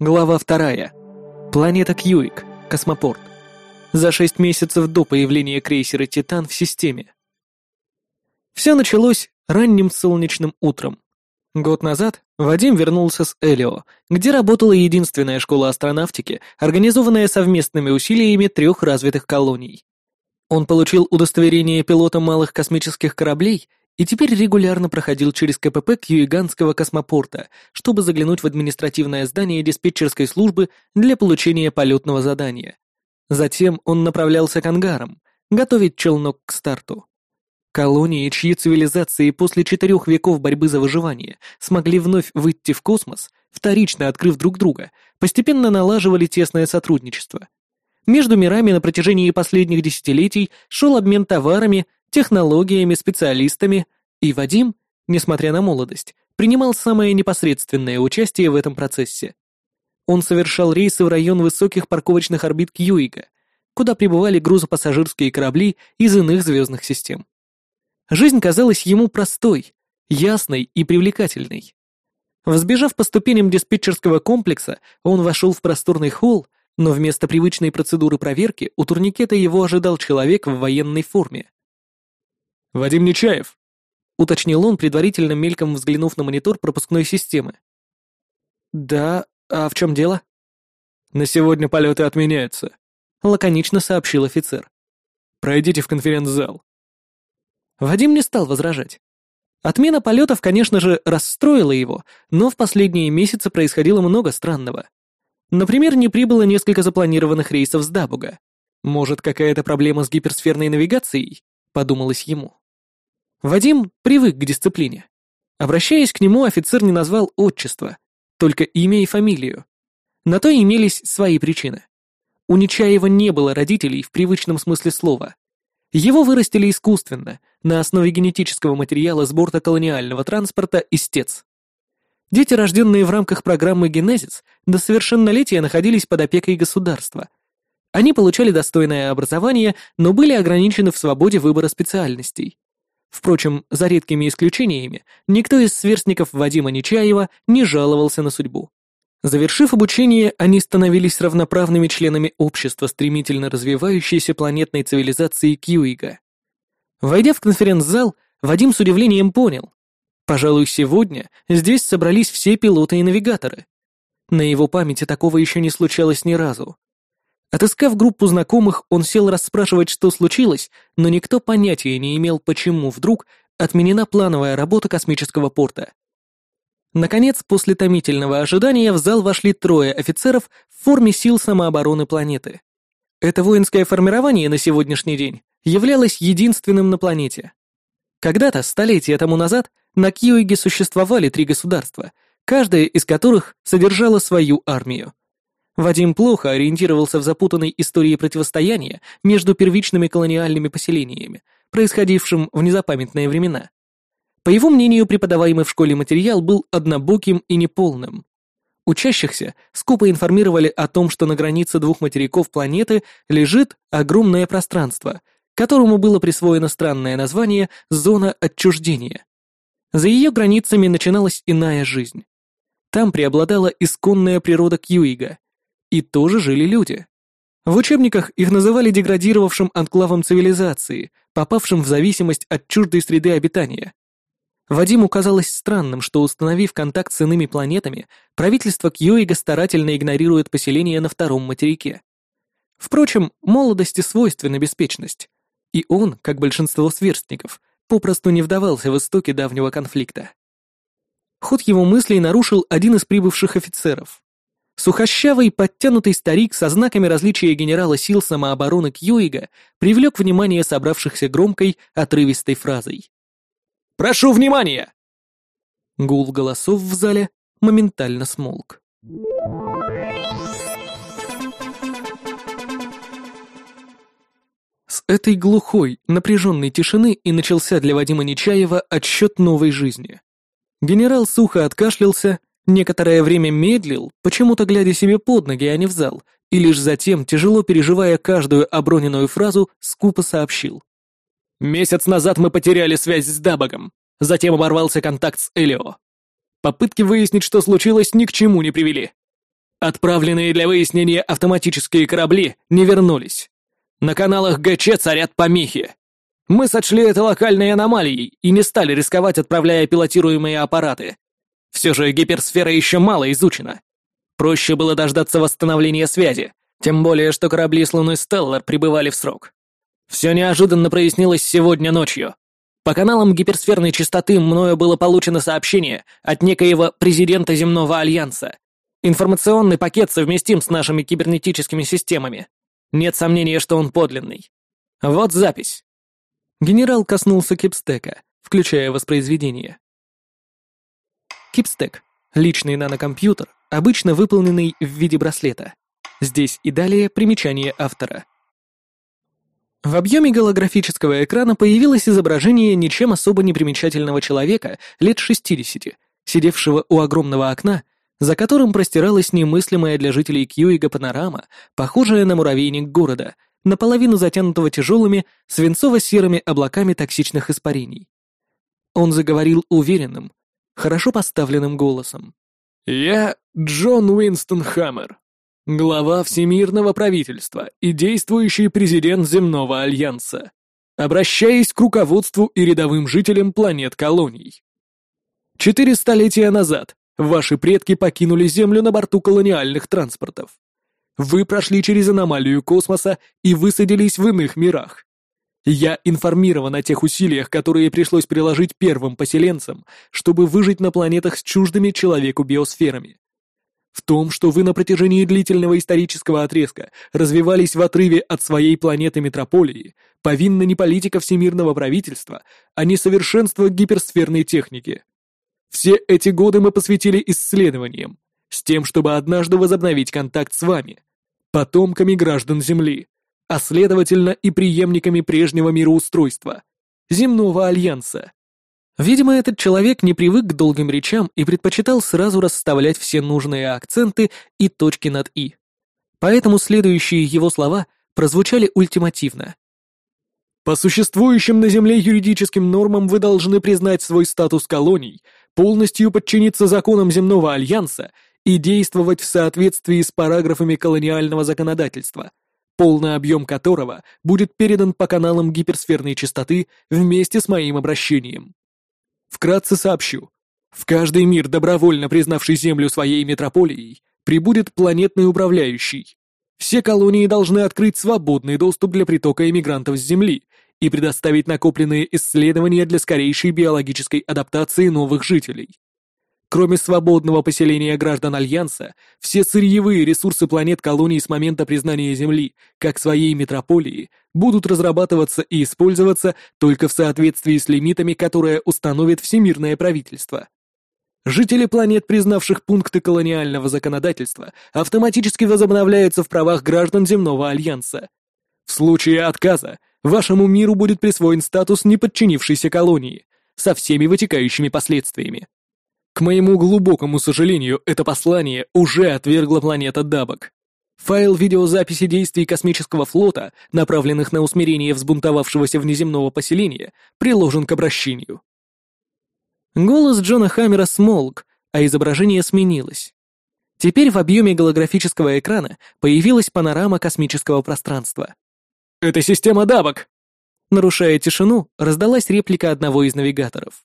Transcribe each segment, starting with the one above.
Глава вторая. Планета Кьюик. Космопорт. За шесть месяцев до появления крейсера «Титан» в системе. Все началось ранним солнечным утром. Год назад Вадим вернулся с Элио, где работала единственная школа астронавтики, организованная совместными усилиями трех развитых колоний. Он получил удостоверение пилота малых космических кораблей и теперь регулярно проходил через КПП Кьюиганского космопорта, чтобы заглянуть в административное здание диспетчерской службы для получения полетного задания. Затем он направлялся к ангарам, готовить челнок к старту. Колонии, чьи цивилизации после четырех веков борьбы за выживание смогли вновь выйти в космос, вторично открыв друг друга, постепенно налаживали тесное сотрудничество. Между мирами на протяжении последних десятилетий шел обмен товарами, технологиями, специалистами, и Вадим, несмотря на молодость, принимал самое непосредственное участие в этом процессе. Он совершал рейсы в район высоких парковочных орбит Кьюига, куда прибывали грузопассажирские корабли из иных звездных систем. Жизнь казалась ему простой, ясной и привлекательной. Взбежав по ступеням диспетчерского комплекса, он вошел в просторный холл, но вместо привычной процедуры проверки у турникета его ожидал человек в военной форме. «Вадим Нечаев», — уточнил он, предварительно мельком взглянув на монитор пропускной системы. «Да, а в чем дело?» «На сегодня полеты отменяются», — лаконично сообщил офицер. «Пройдите в конференц-зал». Вадим не стал возражать. Отмена полетов, конечно же, расстроила его, но в последние месяцы происходило много странного. Например, не прибыло несколько запланированных рейсов с Дабуга. Может, какая-то проблема с гиперсферной навигацией? Подумалось ему. Вадим привык к дисциплине. Обращаясь к нему, офицер не назвал отчество, только имя и фамилию. На то имелись свои причины. У Нечаева не было родителей в привычном смысле слова. Его вырастили искусственно, на основе генетического материала с борта колониального транспорта «Истец». Дети, рожденные в рамках программы «Генезис», до совершеннолетия находились под опекой государства. Они получали достойное образование, но были ограничены в свободе выбора специальностей. Впрочем, за редкими исключениями, никто из сверстников Вадима Нечаева не жаловался на судьбу. Завершив обучение, они становились равноправными членами общества стремительно развивающейся планетной цивилизации Кьюига. Войдя в конференц-зал, Вадим с удивлением понял. Пожалуй, сегодня здесь собрались все пилоты и навигаторы. На его памяти такого еще не случалось ни разу. Отыскав группу знакомых, он сел расспрашивать, что случилось, но никто понятия не имел, почему вдруг отменена плановая работа космического порта. Наконец, после томительного ожидания в зал вошли трое офицеров в форме сил самообороны планеты. Это воинское формирование на сегодняшний день являлось единственным на планете. Когда-то, столетия тому назад, на Кьюиге существовали три государства, каждое из которых содержало свою армию. Вадим плохо ориентировался в запутанной истории противостояния между первичными колониальными поселениями, происходившим в незапамятные времена. По его мнению, преподаваемый в школе материал был однобоким и неполным. Учащихся скупо информировали о том, что на границе двух материков планеты лежит огромное пространство, которому было присвоено странное название «зона отчуждения». За ее границами начиналась иная жизнь. Там преобладала исконная природа Кьюига, и тоже жили люди. В учебниках их называли деградировавшим анклавом цивилизации, попавшим в зависимость от чуждой среды обитания. Вадиму казалось странным, что, установив контакт с иными планетами, правительство Кьюига старательно игнорирует поселение на втором материке. Впрочем, молодости свойственна беспечность, и он, как большинство сверстников, попросту не вдавался в истоки давнего конфликта. Ход его мыслей нарушил один из прибывших офицеров. Сухощавый, подтянутый старик со знаками различия генерала сил самообороны Кьюига привлек внимание собравшихся громкой, отрывистой фразой. «Прошу внимания!» Гул голосов в зале моментально смолк. С этой глухой, напряженной тишины и начался для Вадима Нечаева отсчет новой жизни. Генерал сухо откашлялся, Некоторое время медлил, почему-то глядя себе под ноги, а не в зал, и лишь затем, тяжело переживая каждую оброненную фразу, скупо сообщил. «Месяц назад мы потеряли связь с Дабагом, затем оборвался контакт с Элио. Попытки выяснить, что случилось, ни к чему не привели. Отправленные для выяснения автоматические корабли не вернулись. На каналах ГЧ царят помехи. Мы сочли это локальной аномалией и не стали рисковать, отправляя пилотируемые аппараты. Все же гиперсфера еще мало изучена. Проще было дождаться восстановления связи, тем более, что корабли с Луны Стеллар прибывали в срок. Все неожиданно прояснилось сегодня ночью. По каналам гиперсферной частоты мною было получено сообщение от некоего президента Земного Альянса. Информационный пакет совместим с нашими кибернетическими системами. Нет сомнения, что он подлинный. Вот запись. Генерал коснулся кипстека, включая воспроизведение. Кипстек — личный нанокомпьютер, обычно выполненный в виде браслета. Здесь и далее примечание автора. В объеме голографического экрана появилось изображение ничем особо не примечательного человека лет 60, сидевшего у огромного окна, за которым простиралась немыслимая для жителей Кьюига панорама, похожая на муравейник города, наполовину затянутого тяжелыми свинцово-серыми облаками токсичных испарений. Он заговорил уверенным, хорошо поставленным голосом. «Я Джон Уинстон Хаммер, глава Всемирного правительства и действующий президент Земного Альянса, обращаясь к руководству и рядовым жителям планет-колоний. Четыре столетия назад ваши предки покинули Землю на борту колониальных транспортов. Вы прошли через аномалию космоса и высадились в иных мирах. Я информирован о тех усилиях, которые пришлось приложить первым поселенцам, чтобы выжить на планетах с чуждыми человеку биосферами. В том, что вы на протяжении длительного исторического отрезка развивались в отрыве от своей планеты метрополии, повинна не политика всемирного правительства, а несовершенство гиперсферной техники. Все эти годы мы посвятили исследованиям, с тем, чтобы однажды возобновить контакт с вами, потомками граждан Земли, а следовательно и преемниками прежнего мироустройства, земного альянса. Видимо, этот человек не привык к долгим речам и предпочитал сразу расставлять все нужные акценты и точки над «и». Поэтому следующие его слова прозвучали ультимативно. По существующим на Земле юридическим нормам вы должны признать свой статус колоний, полностью подчиниться законам Земного Альянса и действовать в соответствии с параграфами колониального законодательства, полный объем которого будет передан по каналам гиперсферной частоты вместе с моим обращением. Вкратце сообщу. В каждый мир, добровольно признавший Землю своей метрополией, прибудет планетный управляющий. Все колонии должны открыть свободный доступ для притока иммигрантов с Земли и предоставить накопленные исследования для скорейшей биологической адаптации новых жителей. Кроме свободного поселения граждан Альянса, все сырьевые ресурсы планет колоний с момента признания Земли как своей метрополии будут разрабатываться и использоваться только в соответствии с лимитами, которые установит Всемирное правительство. Жители планет, признавших пункты колониального законодательства, автоматически возобновляются в правах граждан Земного Альянса. В случае отказа вашему миру будет присвоен статус неподчинившейся колонии со всеми вытекающими последствиями. К моему глубокому сожалению, это послание уже отвергла планета Дабок. Файл видеозаписи действий космического флота, направленных на усмирение взбунтовавшегося внеземного поселения, приложен к обращению. Голос Джона Хаммера смолк, а изображение сменилось. Теперь в объеме голографического экрана появилась панорама космического пространства. «Это система Дабок!» Нарушая тишину, раздалась реплика одного из навигаторов.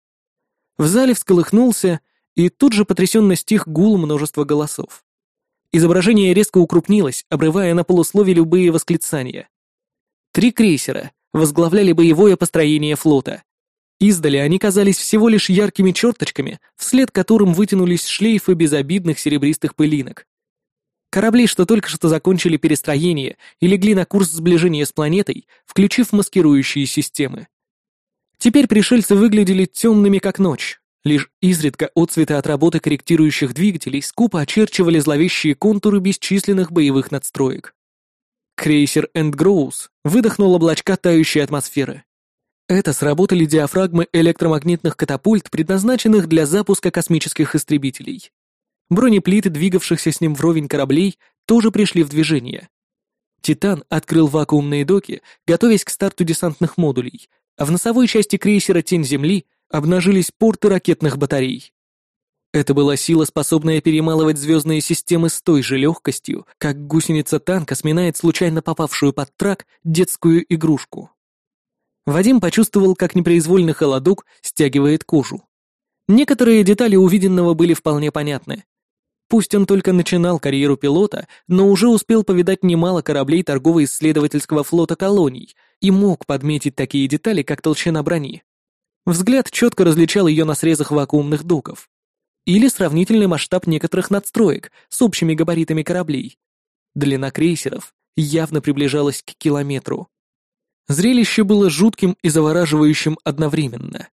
В зале всколыхнулся, и тут же потрясенно стих гул множества голосов. Изображение резко укрупнилось, обрывая на полуслове любые восклицания. Три крейсера возглавляли боевое построение флота. Издали они казались всего лишь яркими черточками, вслед которым вытянулись шлейфы безобидных серебристых пылинок. Корабли, что только что закончили перестроение и легли на курс сближения с планетой, включив маскирующие системы. Теперь пришельцы выглядели темными, как ночь, Лишь изредка отцветы от работы корректирующих двигателей скупо очерчивали зловещие контуры бесчисленных боевых надстроек. Крейсер Эндгроус выдохнул облачка тающей атмосферы. Это сработали диафрагмы электромагнитных катапульт, предназначенных для запуска космических истребителей. Бронеплиты, двигавшихся с ним вровень кораблей, тоже пришли в движение. «Титан» открыл вакуумные доки, готовясь к старту десантных модулей, а в носовой части крейсера «Тень Земли» обнажились порты ракетных батарей. Это была сила, способная перемалывать звездные системы с той же легкостью, как гусеница танка сминает случайно попавшую под трак детскую игрушку. Вадим почувствовал, как непроизвольный холодок стягивает кожу. Некоторые детали увиденного были вполне понятны. Пусть он только начинал карьеру пилота, но уже успел повидать немало кораблей торгово-исследовательского флота колоний и мог подметить такие детали, как толщина брони. Взгляд четко различал ее на срезах вакуумных доков. Или сравнительный масштаб некоторых надстроек с общими габаритами кораблей. Длина крейсеров явно приближалась к километру. Зрелище было жутким и завораживающим одновременно.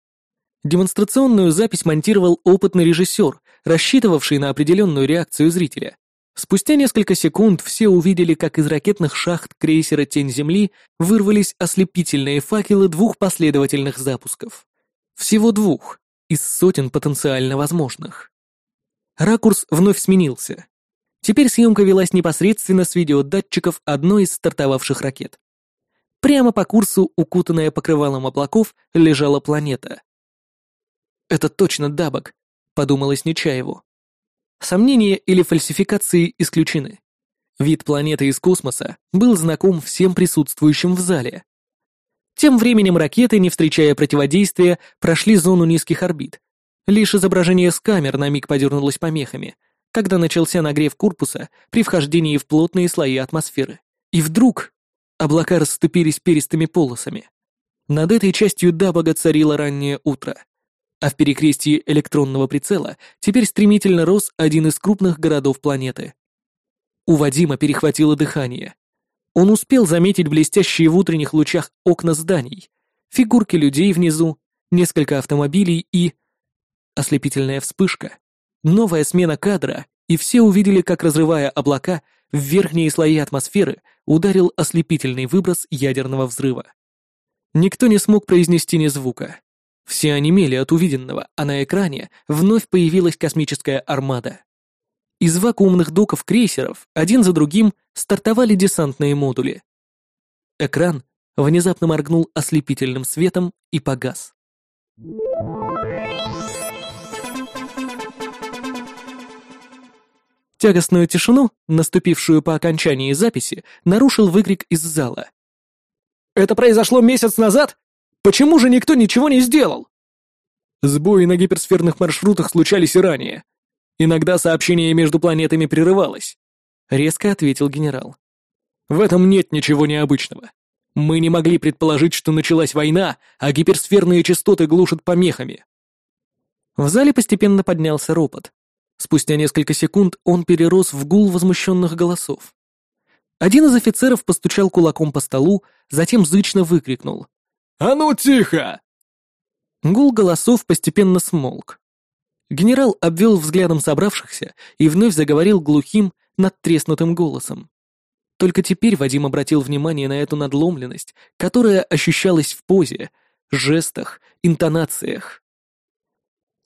Демонстрационную запись монтировал опытный режиссер, рассчитывавший на определенную реакцию зрителя. Спустя несколько секунд все увидели, как из ракетных шахт крейсера «Тень Земли» вырвались ослепительные факелы двух последовательных запусков. Всего двух, из сотен потенциально возможных. Ракурс вновь сменился. Теперь съемка велась непосредственно с видеодатчиков одной из стартовавших ракет. Прямо по курсу, укутанная покрывалом облаков, лежала планета. «Это точно Дабок», — подумалось Нечаеву. Сомнения или фальсификации исключены. Вид планеты из космоса был знаком всем присутствующим в зале. Тем временем ракеты, не встречая противодействия, прошли зону низких орбит. Лишь изображение с камер на миг подернулось помехами, когда начался нагрев корпуса при вхождении в плотные слои атмосферы. И вдруг облака расступились перистыми полосами. Над этой частью Дабага царило раннее утро. А в перекрестии электронного прицела теперь стремительно рос один из крупных городов планеты. У Вадима перехватило дыхание. Он успел заметить блестящие в утренних лучах окна зданий, фигурки людей внизу, несколько автомобилей и... Ослепительная вспышка, новая смена кадра, и все увидели, как, разрывая облака, в верхние слои атмосферы ударил ослепительный выброс ядерного взрыва. Никто не смог произнести ни звука. Все онемели от увиденного, а на экране вновь появилась космическая армада. Из вакуумных доков крейсеров один за другим стартовали десантные модули. Экран внезапно моргнул ослепительным светом и погас. Тягостную тишину, наступившую по окончании записи, нарушил выкрик из зала. «Это произошло месяц назад? Почему же никто ничего не сделал?» Сбои на гиперсферных маршрутах случались и ранее. Иногда сообщение между планетами прерывалось. Резко ответил генерал. В этом нет ничего необычного. Мы не могли предположить, что началась война, а гиперсферные частоты глушат помехами. В зале постепенно поднялся ропот. Спустя несколько секунд он перерос в гул возмущенных голосов. Один из офицеров постучал кулаком по столу, затем зычно выкрикнул. «А ну тихо!» Гул голосов постепенно смолк. Генерал обвел взглядом собравшихся и вновь заговорил глухим, надтреснутым голосом. Только теперь Вадим обратил внимание на эту надломленность, которая ощущалась в позе, жестах, интонациях.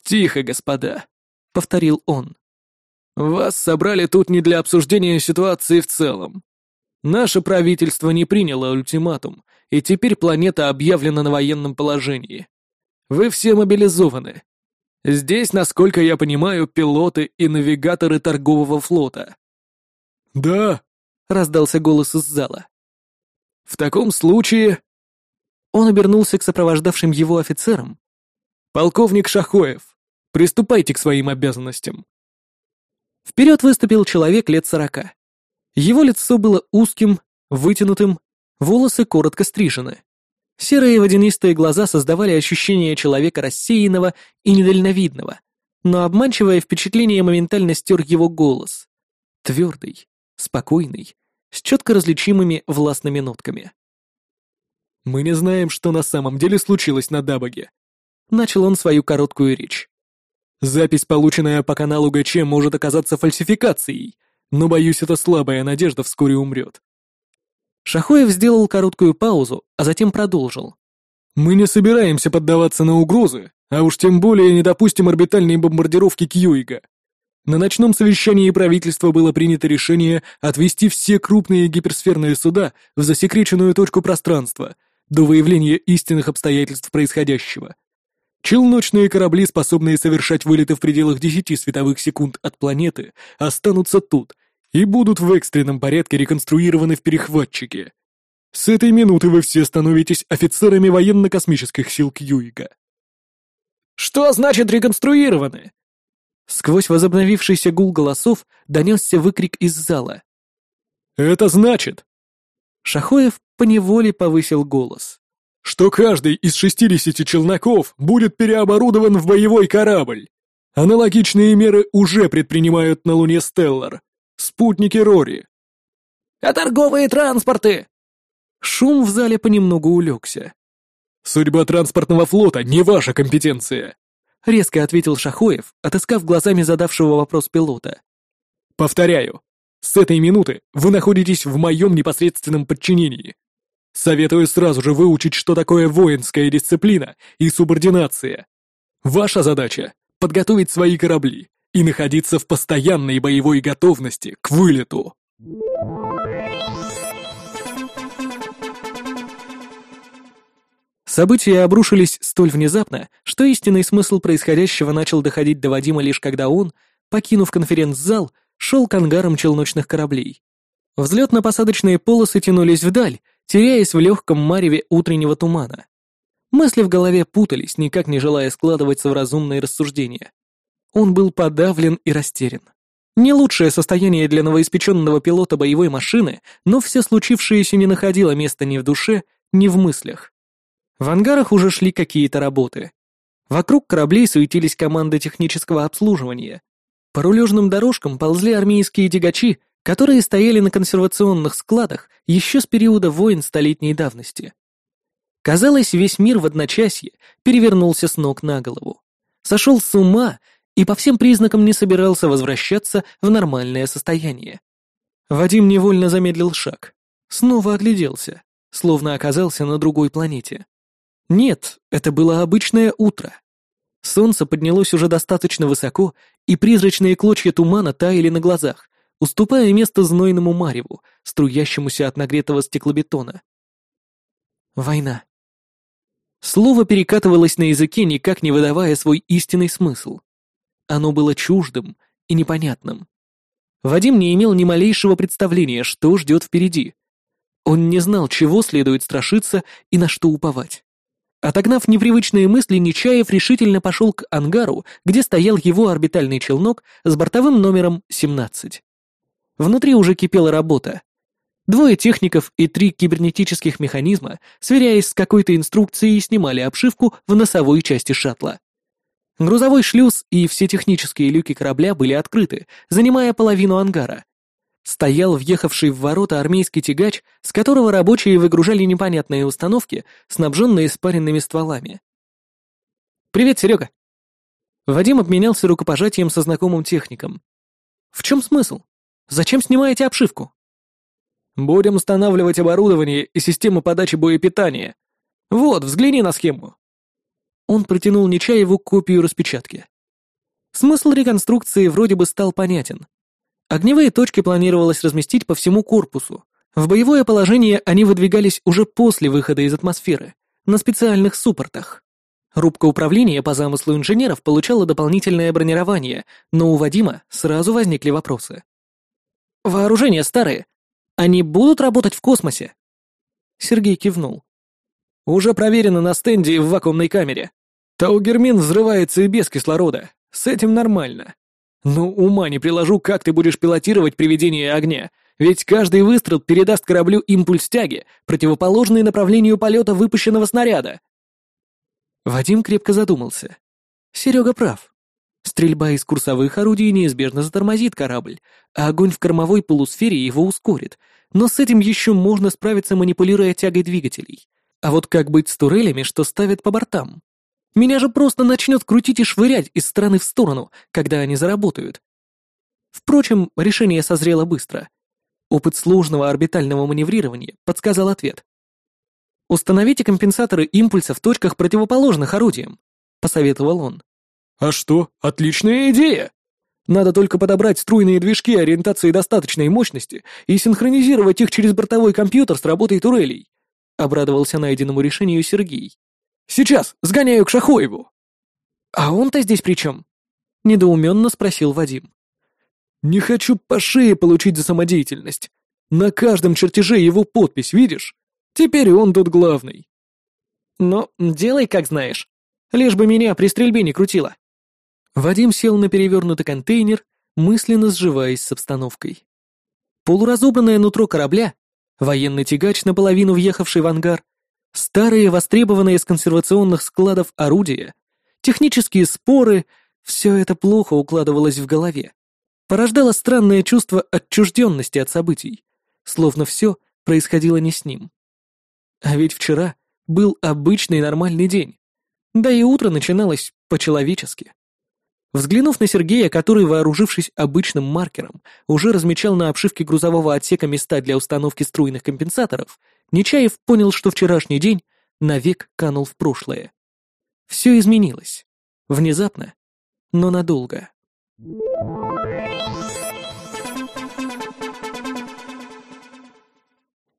«Тихо, господа», — повторил он. «Вас собрали тут не для обсуждения ситуации в целом. Наше правительство не приняло ультиматум, и теперь планета объявлена на военном положении. Вы все мобилизованы, Здесь, насколько я понимаю, пилоты и навигаторы торгового флота». «Да», — раздался голос из зала. «В таком случае...» Он обернулся к сопровождавшим его офицерам. «Полковник Шахоев, приступайте к своим обязанностям». Вперед выступил человек лет сорока. Его лицо было узким, вытянутым, волосы коротко стрижены. Серые водянистые глаза создавали ощущение человека рассеянного и недальновидного, но обманчивое впечатление моментально стер его голос. Твердый, спокойный, с четко различимыми властными нотками. «Мы не знаем, что на самом деле случилось на Дабаге», — начал он свою короткую речь. «Запись, полученная по каналу ГЧ, может оказаться фальсификацией, но, боюсь, эта слабая надежда вскоре умрет. Шахоев сделал короткую паузу, а затем продолжил. «Мы не собираемся поддаваться на угрозы, а уж тем более не допустим орбитальной бомбардировки Кьюига. На ночном совещании правительства было принято решение отвести все крупные гиперсферные суда в засекреченную точку пространства до выявления истинных обстоятельств происходящего. Челночные корабли, способные совершать вылеты в пределах 10 световых секунд от планеты, останутся тут и будут в экстренном порядке реконструированы в перехватчике. С этой минуты вы все становитесь офицерами военно-космических сил Кьюига. «Что значит реконструированы?» Сквозь возобновившийся гул голосов донесся выкрик из зала. «Это значит...» Шахоев поневоле повысил голос. «Что каждый из 60 челноков будет переоборудован в боевой корабль. Аналогичные меры уже предпринимают на Луне Стеллар. Спутники Рори». «А торговые транспорты?» Шум в зале понемногу улегся. «Судьба транспортного флота не ваша компетенция», — резко ответил Шахоев, отыскав глазами задавшего вопрос пилота. «Повторяю, с этой минуты вы находитесь в моем непосредственном подчинении. Советую сразу же выучить, что такое воинская дисциплина и субординация. Ваша задача — подготовить свои корабли и находиться в постоянной боевой готовности к вылету». События обрушились столь внезапно, что истинный смысл происходящего начал доходить до Вадима лишь когда он, покинув конференц-зал, шел к ангарам челночных кораблей. Взлетно-посадочные полосы тянулись вдаль, теряясь в легком мареве утреннего тумана. Мысли в голове путались, никак не желая складываться в разумные рассуждения. Он был подавлен и растерян. Не лучшее состояние для новоиспеченного пилота боевой машины, но все случившееся не находило места ни в душе, ни в мыслях. В ангарах уже шли какие-то работы. Вокруг кораблей суетились команды технического обслуживания. По рулежным дорожкам ползли армейские тягачи, которые стояли на консервационных складах еще с периода войн столетней давности. Казалось, весь мир в одночасье перевернулся с ног на голову. Сошел с ума и по всем признакам не собирался возвращаться в нормальное состояние. Вадим невольно замедлил шаг. Снова огляделся, словно оказался на другой планете. Нет, это было обычное утро. Солнце поднялось уже достаточно высоко, и призрачные клочья тумана таяли на глазах, уступая место знойному мареву, струящемуся от нагретого стеклобетона. Война. Слово перекатывалось на языке, никак не выдавая свой истинный смысл. Оно было чуждым и непонятным. Вадим не имел ни малейшего представления, что ждет впереди. Он не знал, чего следует страшиться и на что уповать. Отогнав непривычные мысли, Нечаев решительно пошел к ангару, где стоял его орбитальный челнок с бортовым номером 17. Внутри уже кипела работа. Двое техников и три кибернетических механизма, сверяясь с какой-то инструкцией, снимали обшивку в носовой части шаттла. Грузовой шлюз и все технические люки корабля были открыты, занимая половину ангара, стоял въехавший в ворота армейский тягач, с которого рабочие выгружали непонятные установки, снабженные спаренными стволами. «Привет, Серега!» Вадим обменялся рукопожатием со знакомым техником. «В чем смысл? Зачем снимаете обшивку?» «Будем устанавливать оборудование и систему подачи боепитания. Вот, взгляни на схему». Он протянул Нечаеву копию распечатки. Смысл реконструкции вроде бы стал понятен. Огневые точки планировалось разместить по всему корпусу. В боевое положение они выдвигались уже после выхода из атмосферы, на специальных суппортах. Рубка управления по замыслу инженеров получала дополнительное бронирование, но у Вадима сразу возникли вопросы. «Вооружения старые. Они будут работать в космосе?» Сергей кивнул. «Уже проверено на стенде и в вакуумной камере. Таугермин взрывается и без кислорода. С этим нормально. Ну, ума не приложу, как ты будешь пилотировать приведение огня, ведь каждый выстрел передаст кораблю импульс тяги, противоположный направлению полета выпущенного снаряда. Вадим крепко задумался. Серега прав. Стрельба из курсовых орудий неизбежно затормозит корабль, а огонь в кормовой полусфере его ускорит, но с этим еще можно справиться, манипулируя тягой двигателей. А вот как быть с турелями, что ставят по бортам? Меня же просто начнет крутить и швырять из стороны в сторону, когда они заработают. Впрочем, решение созрело быстро. Опыт сложного орбитального маневрирования подсказал ответ. «Установите компенсаторы импульса в точках, противоположных орудиям», — посоветовал он. «А что, отличная идея! Надо только подобрать струйные движки ориентации достаточной мощности и синхронизировать их через бортовой компьютер с работой турелей», — обрадовался найденному решению Сергей. Сейчас сгоняю к Шахоеву!» «А он-то здесь при чем?» — недоуменно спросил Вадим. «Не хочу по шее получить за самодеятельность. На каждом чертеже его подпись, видишь? Теперь он тут главный». «Но делай, как знаешь. Лишь бы меня при стрельбе не крутило». Вадим сел на перевернутый контейнер, мысленно сживаясь с обстановкой. Полуразобранное нутро корабля, военный тягач, наполовину въехавший в ангар, старые востребованные с консервационных складов орудия, технические споры — все это плохо укладывалось в голове. Порождало странное чувство отчужденности от событий, словно все происходило не с ним. А ведь вчера был обычный нормальный день, да и утро начиналось по-человечески. Взглянув на Сергея, который, вооружившись обычным маркером, уже размечал на обшивке грузового отсека места для установки струйных компенсаторов, Нечаев понял, что вчерашний день навек канул в прошлое. Все изменилось. Внезапно, но надолго.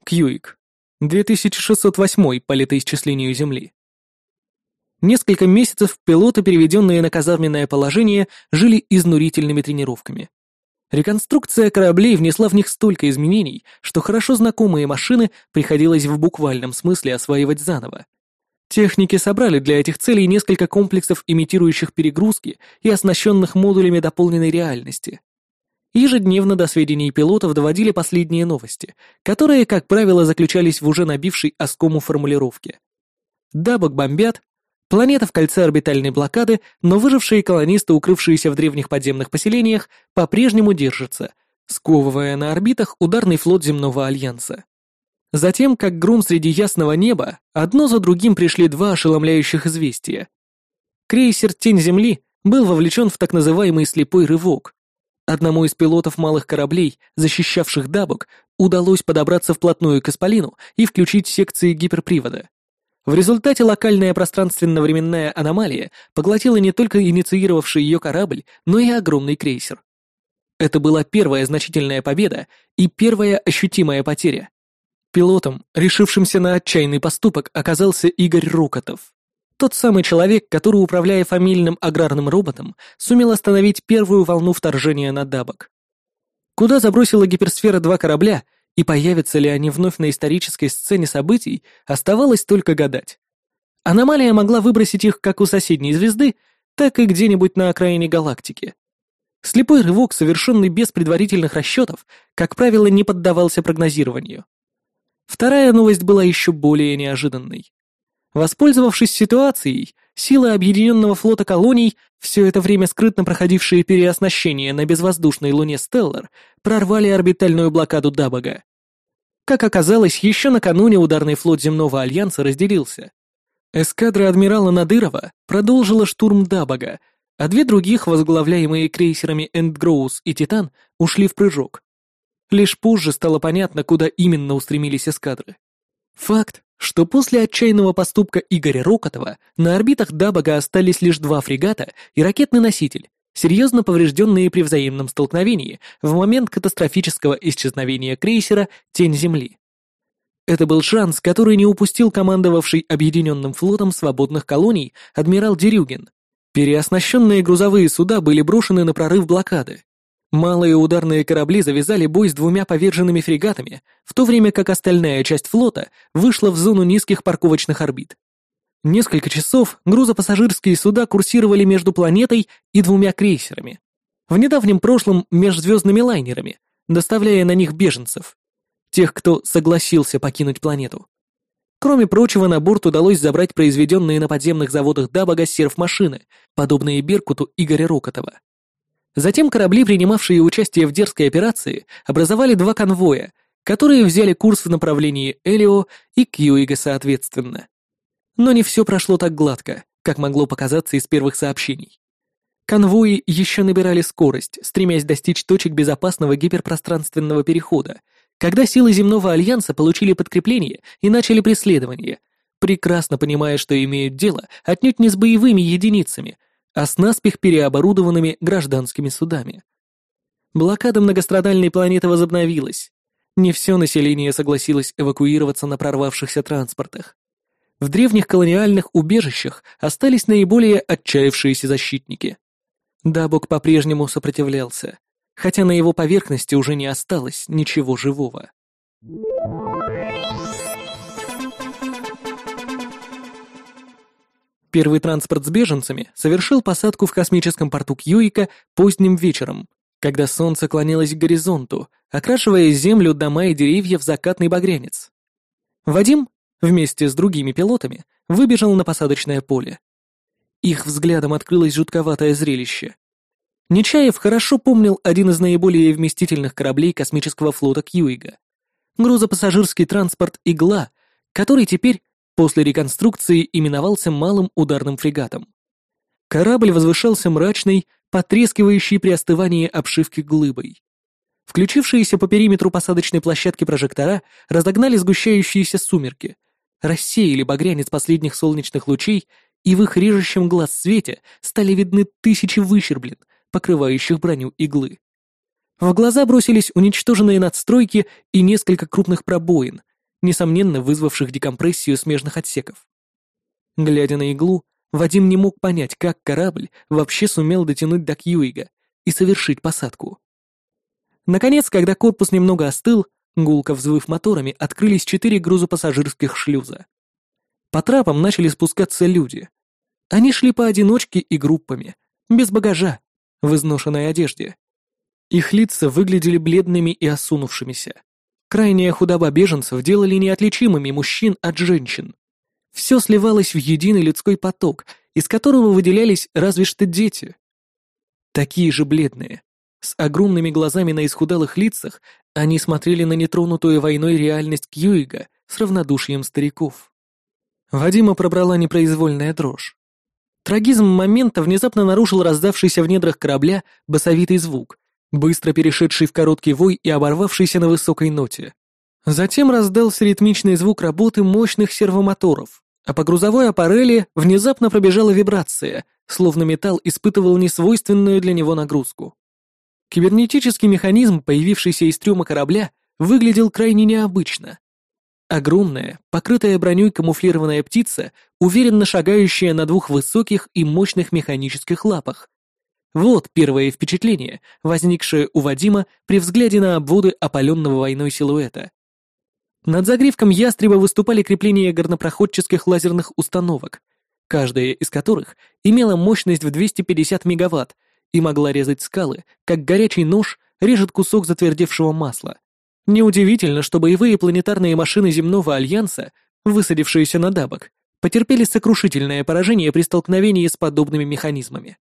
Кьюик. 2608 по летоисчислению Земли. Несколько месяцев пилоты, переведенные на казарменное положение, жили изнурительными тренировками. Реконструкция кораблей внесла в них столько изменений, что хорошо знакомые машины приходилось в буквальном смысле осваивать заново. Техники собрали для этих целей несколько комплексов, имитирующих перегрузки и оснащенных модулями дополненной реальности. Ежедневно до сведений пилотов доводили последние новости, которые, как правило, заключались в уже набившей оскому формулировке. Дабок бомбят, Планета в кольце орбитальной блокады, но выжившие колонисты, укрывшиеся в древних подземных поселениях, по-прежнему держатся, сковывая на орбитах ударный флот земного альянса. Затем, как гром среди ясного неба, одно за другим пришли два ошеломляющих известия. Крейсер «Тень Земли» был вовлечен в так называемый слепой рывок. Одному из пилотов малых кораблей, защищавших Дабок, удалось подобраться вплотную к Исполину и включить секции гиперпривода. В результате локальная пространственно-временная аномалия поглотила не только инициировавший ее корабль, но и огромный крейсер. Это была первая значительная победа и первая ощутимая потеря. Пилотом, решившимся на отчаянный поступок, оказался Игорь Рукотов. Тот самый человек, который, управляя фамильным аграрным роботом, сумел остановить первую волну вторжения на Дабок. Куда забросила гиперсфера два корабля, и появятся ли они вновь на исторической сцене событий, оставалось только гадать. Аномалия могла выбросить их как у соседней звезды, так и где-нибудь на окраине галактики. Слепой рывок, совершенный без предварительных расчетов, как правило, не поддавался прогнозированию. Вторая новость была еще более неожиданной. Воспользовавшись ситуацией, силы Объединенного флота колоний, все это время скрытно проходившие переоснащение на безвоздушной луне Стеллар, прорвали орбитальную блокаду Дабага. Как оказалось, еще накануне ударный флот Земного Альянса разделился. Эскадра адмирала Надырова продолжила штурм Дабага, а две других, возглавляемые крейсерами Эндгроус и Титан, ушли в прыжок. Лишь позже стало понятно, куда именно устремились эскадры. Факт, что после отчаянного поступка Игоря Рокотова на орбитах Дабага остались лишь два фрегата и ракетный носитель, серьезно поврежденные при взаимном столкновении в момент катастрофического исчезновения крейсера «Тень Земли». Это был шанс, который не упустил командовавший Объединенным флотом свободных колоний адмирал Дерюгин. Переоснащенные грузовые суда были брошены на прорыв блокады, Малые ударные корабли завязали бой с двумя поверженными фрегатами, в то время как остальная часть флота вышла в зону низких парковочных орбит. Несколько часов грузопассажирские суда курсировали между планетой и двумя крейсерами. В недавнем прошлом межзвездными лайнерами, доставляя на них беженцев. Тех, кто согласился покинуть планету. Кроме прочего, на борт удалось забрать произведенные на подземных заводах Дабага серф-машины, подобные Беркуту Игоря Рокотова. Затем корабли, принимавшие участие в дерзкой операции, образовали два конвоя, которые взяли курс в направлении Элио и Кьюига соответственно. Но не все прошло так гладко, как могло показаться из первых сообщений. Конвои еще набирали скорость, стремясь достичь точек безопасного гиперпространственного перехода, когда силы Земного Альянса получили подкрепление и начали преследование, прекрасно понимая, что имеют дело отнюдь не с боевыми единицами, а с наспех переоборудованными гражданскими судами. Блокада многострадальной планеты возобновилась. Не все население согласилось эвакуироваться на прорвавшихся транспортах. в древних колониальных убежищах остались наиболее отчаявшиеся защитники. Дабок по-прежнему сопротивлялся, хотя на его поверхности уже не осталось ничего живого. Первый транспорт с беженцами совершил посадку в космическом порту Кьюика поздним вечером, когда солнце клонилось к горизонту, окрашивая землю, дома и деревья в закатный багрянец. Вадим, вместе с другими пилотами, выбежал на посадочное поле. Их взглядом открылось жутковатое зрелище. Нечаев хорошо помнил один из наиболее вместительных кораблей космического флота Кьюига. Грузопассажирский транспорт «Игла», который теперь, после реконструкции, именовался малым ударным фрегатом. Корабль возвышался мрачной, потрескивающей при остывании обшивки глыбой. Включившиеся по периметру посадочной площадки прожектора разогнали сгущающиеся сумерки, рассеяли багрянец последних солнечных лучей, и в их режущем глаз свете стали видны тысячи выщерблен, покрывающих броню иглы. В глаза бросились уничтоженные надстройки и несколько крупных пробоин, несомненно вызвавших декомпрессию смежных отсеков. Глядя на иглу, Вадим не мог понять, как корабль вообще сумел дотянуть до Кьюига и совершить посадку. Наконец, когда корпус немного остыл, гулко взвыв моторами, открылись четыре грузопассажирских шлюза. По трапам начали спускаться люди. Они шли поодиночке и группами, без багажа, в изношенной одежде. Их лица выглядели бледными и осунувшимися. Крайняя худоба беженцев делали неотличимыми мужчин от женщин. Все сливалось в единый людской поток, из которого выделялись разве что дети. Такие же бледные, с огромными глазами на исхудалых лицах, они смотрели на нетронутую войной реальность Кьюига с равнодушием стариков. Вадима пробрала непроизвольная дрожь. Трагизм момента внезапно нарушил раздавшийся в недрах корабля басовитый звук, быстро перешедший в короткий вой и оборвавшийся на высокой ноте. Затем раздался ритмичный звук работы мощных сервомоторов, а по грузовой аппарели внезапно пробежала вибрация, словно металл испытывал несвойственную для него нагрузку. Кибернетический механизм, появившийся из трюма корабля, выглядел крайне необычно. Огромная, покрытая броней камуфлированная птица, уверенно шагающая на двух высоких и мощных механических лапах. Вот первое впечатление, возникшее у Вадима при взгляде на обводы опаленного войной силуэта. Над загривком ястреба выступали крепления горнопроходческих лазерных установок, каждая из которых имела мощность в 250 мегаватт и могла резать скалы, как горячий нож режет кусок затвердевшего масла. Неудивительно, что боевые планетарные машины земного альянса, высадившиеся на Дабок, потерпели сокрушительное поражение при столкновении с подобными механизмами.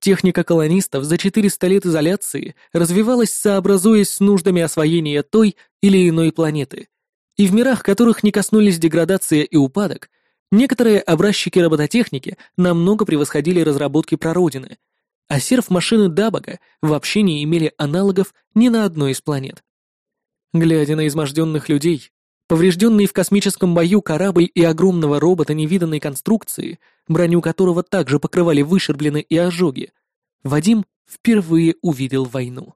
Техника колонистов за 400 лет изоляции развивалась, сообразуясь с нуждами освоения той или иной планеты, и в мирах, которых не коснулись деградация и упадок, некоторые образчики робототехники намного превосходили разработки прародины, а серф-машины Дабага вообще не имели аналогов ни на одной из планет. Глядя на изможденных людей, поврежденный в космическом бою корабль и огромного робота невиданной конструкции, броню которого также покрывали вышерблены и ожоги, Вадим впервые увидел войну.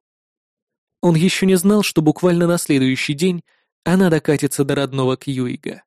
Он еще не знал, что буквально на следующий день она докатится до родного Кьюига.